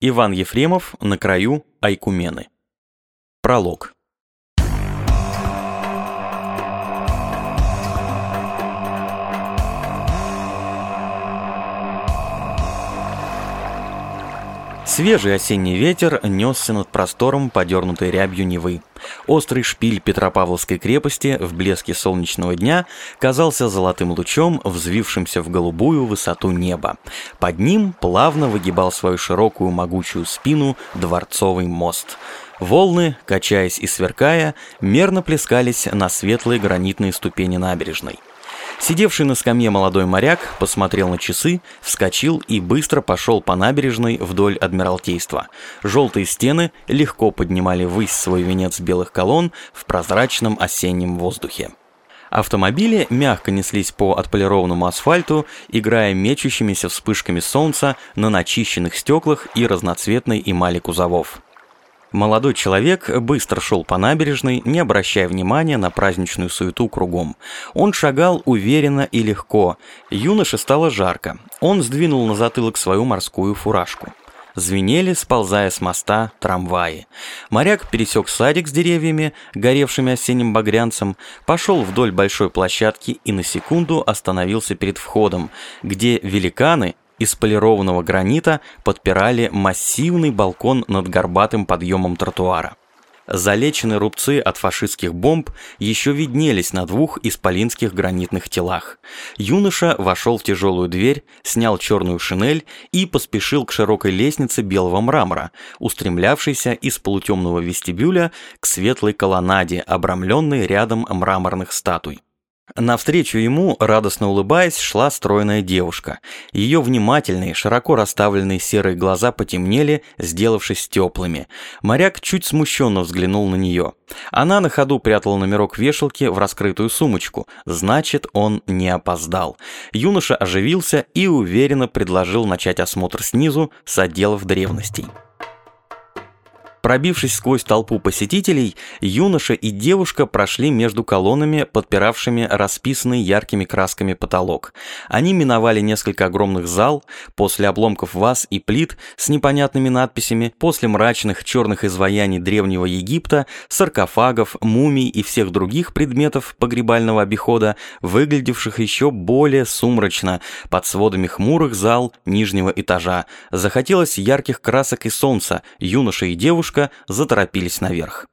Иван Ефремов на краю Айкумены. Пролог. Свежий осенний ветер несся над простором, подернутой рябью Невы. Острый шпиль Петропавловской крепости в блеске солнечного дня казался золотым лучом, взвившимся в голубую высоту неба. Под ним плавно выгибал свою широкую могучую спину дворцовый мост. Волны, качаясь и сверкая, мерно плескались на светлые гранитные ступени набережной. Сидевший на скамье молодой моряк посмотрел на часы, вскочил и быстро пошел по набережной вдоль Адмиралтейства. Желтые стены легко поднимали ввысь свой венец белых колонн в прозрачном осеннем воздухе. Автомобили мягко неслись по отполированному асфальту, играя мечущимися вспышками солнца на начищенных стеклах и разноцветной эмали кузовов. Молодой человек быстро шел по набережной, не обращая внимания на праздничную суету кругом. Он шагал уверенно и легко. Юноше стало жарко. Он сдвинул на затылок свою морскую фуражку. Звенели, сползая с моста, трамваи. Моряк пересек садик с деревьями, горевшими осенним багрянцем, пошел вдоль большой площадки и на секунду остановился перед входом, где великаны, из полированного гранита подпирали массивный балкон над горбатым подъемом тротуара. Залеченные рубцы от фашистских бомб еще виднелись на двух исполинских гранитных телах. Юноша вошел в тяжелую дверь, снял черную шинель и поспешил к широкой лестнице белого мрамора, устремлявшейся из полутемного вестибюля к светлой колоннаде, обрамленной рядом мраморных статуй. Навстречу ему, радостно улыбаясь, шла стройная девушка. Ее внимательные, широко расставленные серые глаза потемнели, сделавшись теплыми. Моряк чуть смущенно взглянул на нее. Она на ходу прятала номерок вешалки в раскрытую сумочку. Значит, он не опоздал. Юноша оживился и уверенно предложил начать осмотр снизу с отделов древностей. Пробившись сквозь толпу посетителей, юноша и девушка прошли между колоннами, подпиравшими расписанный яркими красками потолок. Они миновали несколько огромных зал, после обломков ваз и плит с непонятными надписями, после мрачных черных изваяний древнего Египта, саркофагов, мумий и всех других предметов погребального обихода, выглядевших еще более сумрачно под сводами хмурых зал нижнего этажа. Захотелось ярких красок и солнца, юноша и девушка девушка заторопились наверх.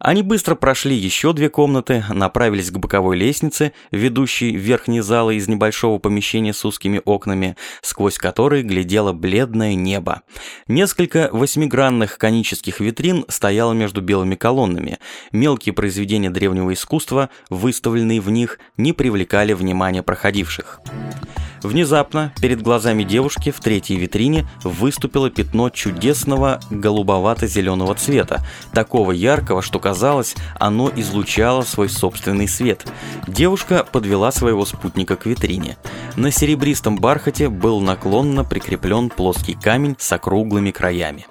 Они быстро прошли еще две комнаты, направились к боковой лестнице, ведущей в верхние залы из небольшого помещения с узкими окнами, сквозь которые глядело бледное небо. Несколько восьмигранных конических витрин стояло между белыми колоннами. Мелкие произведения древнего искусства, выставленные в них, не привлекали внимания проходивших. Внезапно перед глазами девушки в третьей витрине выступило пятно чудесного голубовато-зеленого цвета, такого яркого, что казалось, оно излучало свой собственный свет. Девушка подвела своего спутника к витрине. На серебристом бархате был наклонно прикреплен плоский камень с округлыми краями.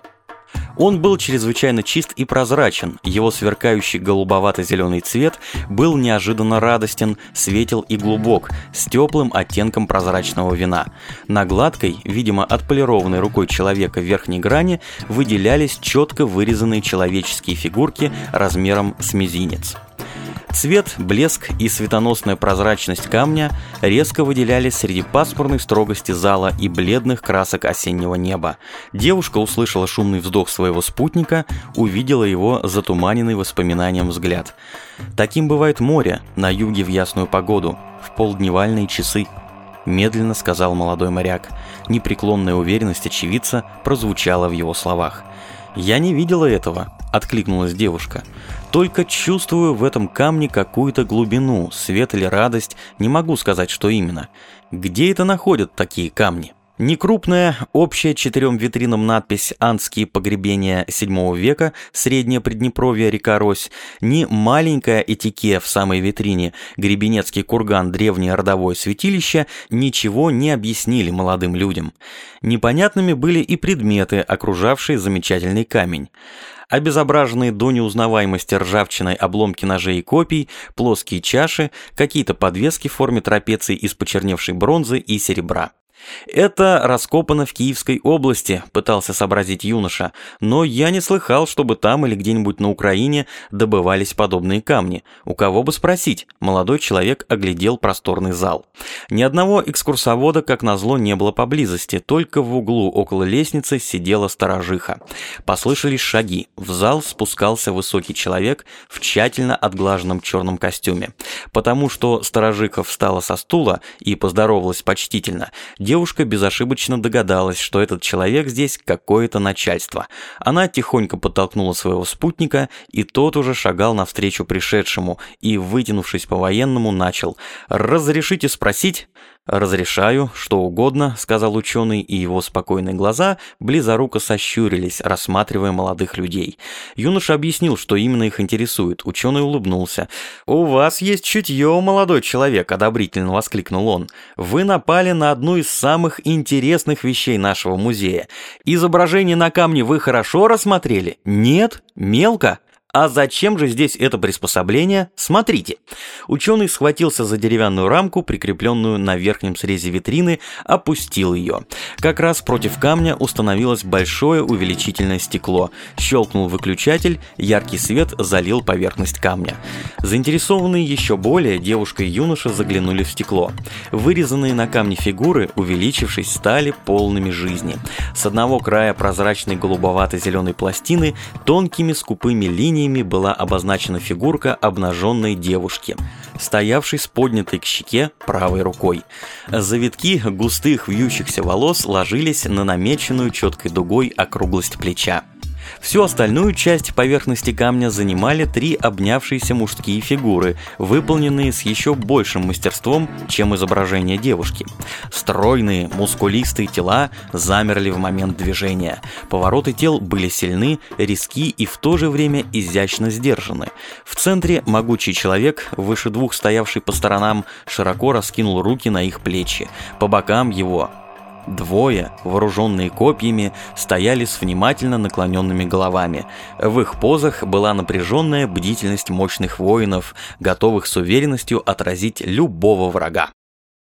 Он был чрезвычайно чист и прозрачен, его сверкающий голубовато-зеленый цвет был неожиданно радостен, светел и глубок, с теплым оттенком прозрачного вина. На гладкой, видимо отполированной рукой человека верхней грани выделялись четко вырезанные человеческие фигурки размером с мизинец. Цвет, блеск и светоносная прозрачность камня резко выделялись среди пасмурной строгости зала и бледных красок осеннего неба. Девушка услышала шумный вздох своего спутника, увидела его затуманенный воспоминанием взгляд. Таким бывает море на юге в ясную погоду, в полдневальные часы. Медленно сказал молодой моряк. Непреклонная уверенность очевидца прозвучала в его словах. «Я не видела этого», — откликнулась девушка. «Только чувствую в этом камне какую-то глубину, свет или радость, не могу сказать, что именно. Где это находят такие камни?» Ни крупная, общая четырем витринам надпись «Андские погребения VII века, Среднее Приднепровье, река Рось», ни маленькая этике в самой витрине «Гребенецкий курган, древнее родовое святилище» ничего не объяснили молодым людям. Непонятными были и предметы, окружавшие замечательный камень обезображенные до неузнаваемости ржавчиной обломки ножей и копий, плоские чаши, какие-то подвески в форме трапеции из почерневшей бронзы и серебра. «Это раскопано в Киевской области», — пытался сообразить юноша, «но я не слыхал, чтобы там или где-нибудь на Украине добывались подобные камни. У кого бы спросить?» Молодой человек оглядел просторный зал. Ни одного экскурсовода, как назло, не было поблизости, только в углу около лестницы сидела сторожиха. Послышались шаги. В зал спускался высокий человек в тщательно отглаженном черном костюме. Потому что сторожиха встала со стула и поздоровалась почтительно, девушка безошибочно догадалась, что этот человек здесь какое-то начальство. Она тихонько подтолкнула своего спутника, и тот уже шагал навстречу пришедшему и, вытянувшись по-военному, начал «Разрешите спросить?» «Разрешаю, что угодно», — сказал ученый, и его спокойные глаза близоруко сощурились, рассматривая молодых людей. Юноша объяснил, что именно их интересует. Ученый улыбнулся. «У вас есть чутье, молодой человек», — одобрительно воскликнул он. «Вы напали на одну из самых интересных вещей нашего музея. Изображение на камне вы хорошо рассмотрели? Нет? Мелко?» А зачем же здесь это приспособление? Смотрите. Ученый схватился за деревянную рамку, прикрепленную на верхнем срезе витрины, опустил ее. Как раз против камня установилось большое увеличительное стекло. Щелкнул выключатель, яркий свет залил поверхность камня. Заинтересованные еще более, девушка и юноша заглянули в стекло. Вырезанные на камне фигуры, увеличившись, стали полными жизни. С одного края прозрачной голубовато-зеленой пластины тонкими скупыми линиями линиями была обозначена фигурка обнаженной девушки, стоявшей с поднятой к щеке правой рукой. Завитки густых вьющихся волос ложились на намеченную четкой дугой округлость плеча. Всю остальную часть поверхности камня занимали три обнявшиеся мужские фигуры, выполненные с еще большим мастерством, чем изображение девушки. Стройные, мускулистые тела замерли в момент движения. Повороты тел были сильны, резки и в то же время изящно сдержаны. В центре могучий человек, выше двух стоявший по сторонам, широко раскинул руки на их плечи. По бокам его Двое, вооруженные копьями, стояли с внимательно наклоненными головами. В их позах была напряженная бдительность мощных воинов, готовых с уверенностью отразить любого врага.